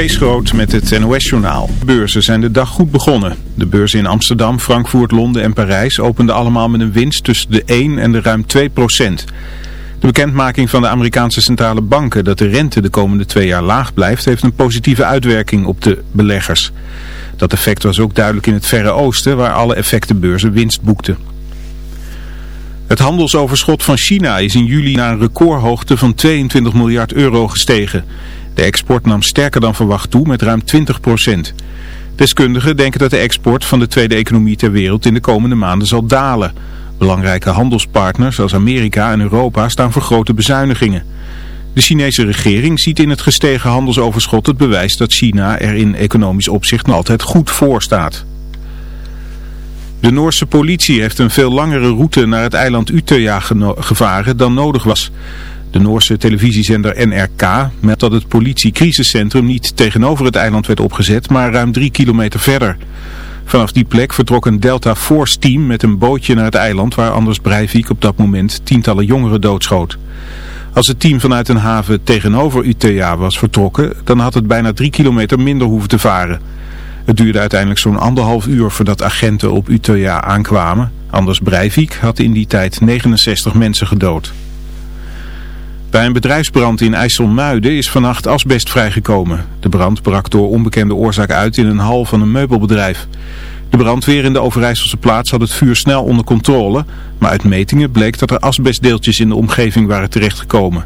Kees met het NOS-journaal. Beurzen zijn de dag goed begonnen. De beurzen in Amsterdam, Frankfurt, Londen en Parijs openden allemaal met een winst tussen de 1 en de ruim 2 procent. De bekendmaking van de Amerikaanse centrale banken dat de rente de komende twee jaar laag blijft... heeft een positieve uitwerking op de beleggers. Dat effect was ook duidelijk in het Verre Oosten, waar alle effectenbeurzen winst boekten. Het handelsoverschot van China is in juli naar een recordhoogte van 22 miljard euro gestegen. De export nam sterker dan verwacht toe met ruim 20 procent. Deskundigen denken dat de export van de tweede economie ter wereld in de komende maanden zal dalen. Belangrijke handelspartners als Amerika en Europa staan voor grote bezuinigingen. De Chinese regering ziet in het gestegen handelsoverschot het bewijs dat China er in economisch opzicht nog altijd goed voor staat. De Noorse politie heeft een veel langere route naar het eiland Utøya gevaren dan nodig was. De Noorse televisiezender NRK meldt dat het politiecrisiscentrum niet tegenover het eiland werd opgezet, maar ruim drie kilometer verder. Vanaf die plek vertrok een Delta Force team met een bootje naar het eiland waar Anders Breivik op dat moment tientallen jongeren doodschoot. Als het team vanuit een haven tegenover Utøya was vertrokken, dan had het bijna drie kilometer minder hoeven te varen. Het duurde uiteindelijk zo'n anderhalf uur voordat agenten op Utøya aankwamen. Anders Breivik had in die tijd 69 mensen gedood. Bij een bedrijfsbrand in IJsselmuiden is vannacht asbest vrijgekomen. De brand brak door onbekende oorzaak uit in een hal van een meubelbedrijf. De brandweer in de Overijsselse plaats had het vuur snel onder controle, maar uit metingen bleek dat er asbestdeeltjes in de omgeving waren terechtgekomen.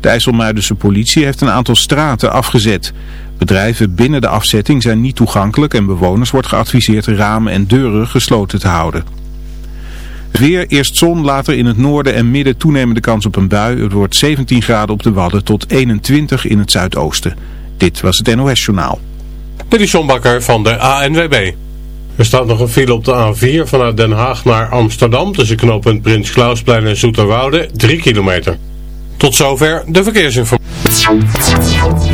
De IJsselmuidense politie heeft een aantal straten afgezet. Bedrijven binnen de afzetting zijn niet toegankelijk en bewoners wordt geadviseerd ramen en deuren gesloten te houden. Weer eerst zon, later in het noorden en midden toenemende kans op een bui. Het wordt 17 graden op de Wadden tot 21 in het zuidoosten. Dit was het NOS Journaal. Dit is John Bakker van de ANWB. Er staat nog een file op de A4 vanuit Den Haag naar Amsterdam tussen knooppunt Prins Klausplein en Zoeterwoude, 3 kilometer. Tot zover de verkeersinformatie.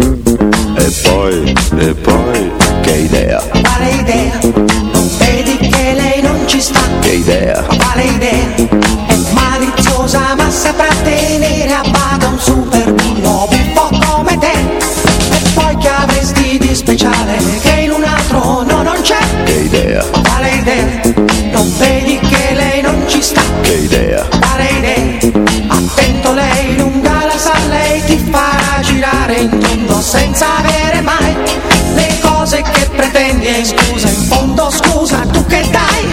E poi, e poi, che idea, Quale idea? Vedi che lei non ci sta? che idea Quale idea? Scusa in fondo scusa tu che dai?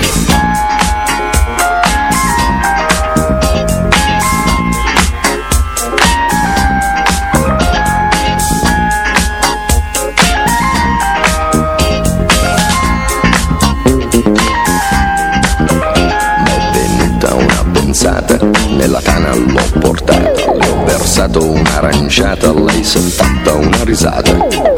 M'è venuta una pensata, nella tana l'ho portata Le ho versato un'aranciata, lei si è fatta una risata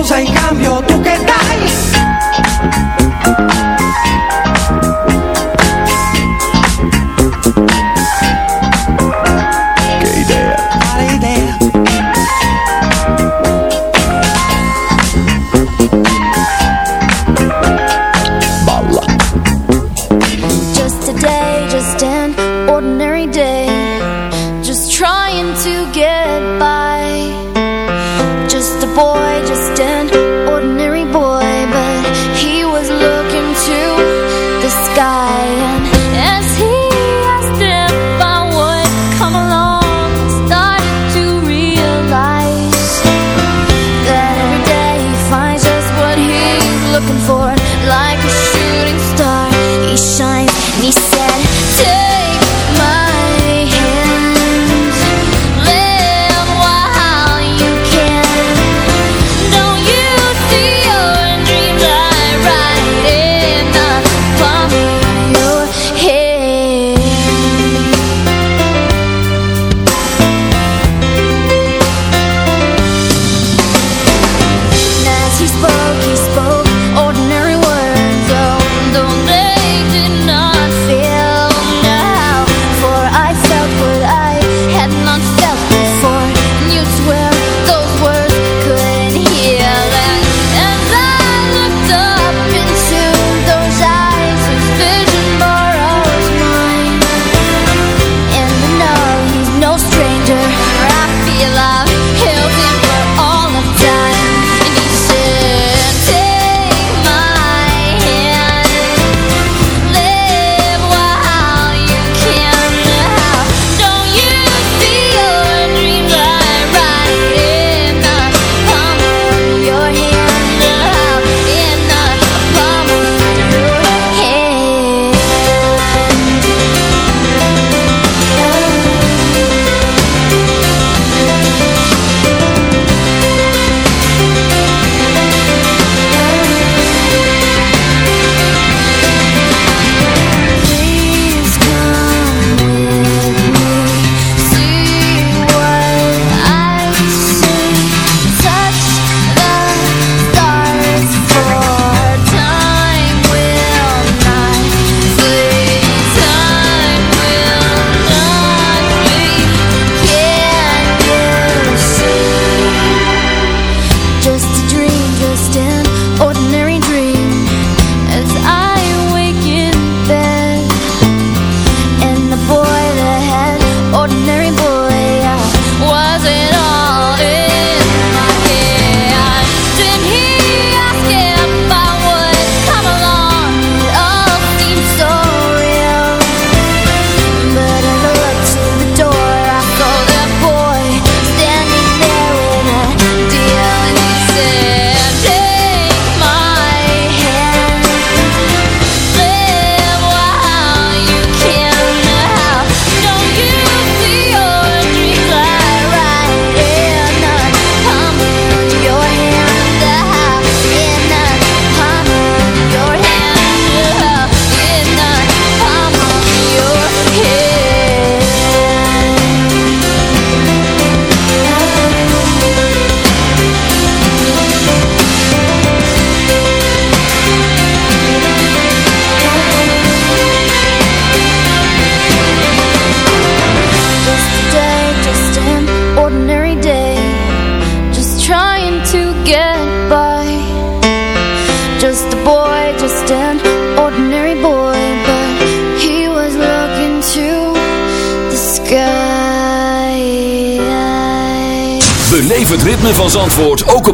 causa y cambio. dying. As he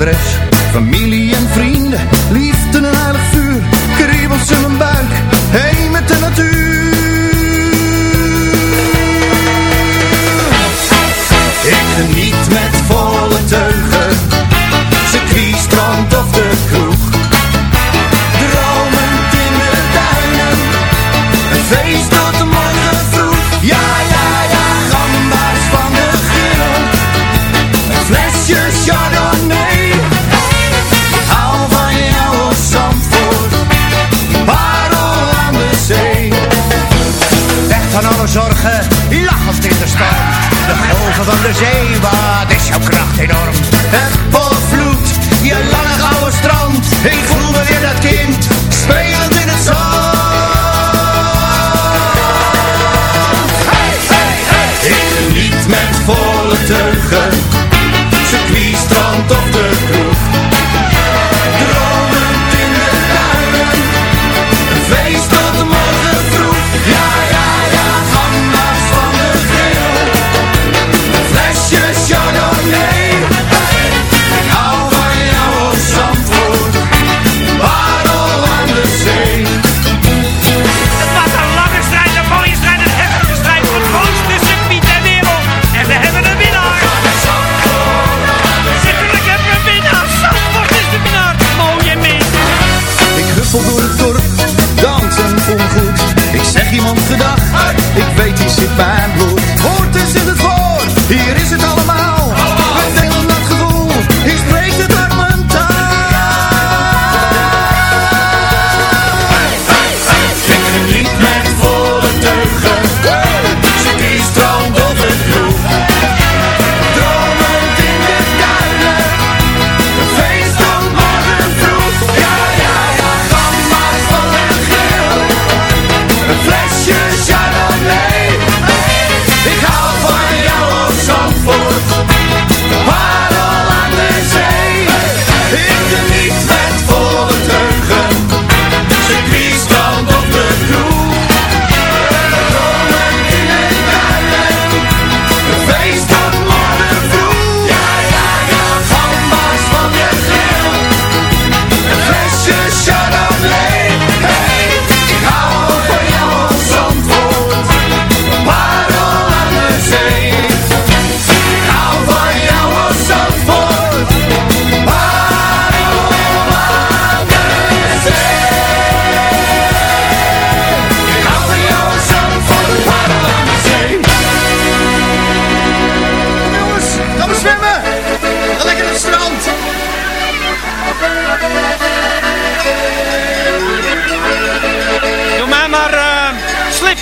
padres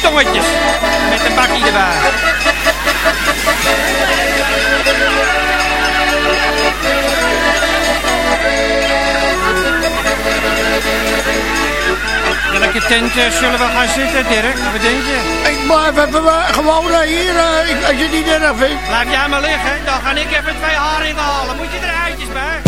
tongetjes. Met een bakkie erbij. Welke tent eh, zullen we gaan zitten, Dirk? Wat denk je? Ik we gewoon hier, eh, als je niet erg vindt. Laat jij maar liggen, dan ga ik even twee haringen halen. Moet je er eitjes bij?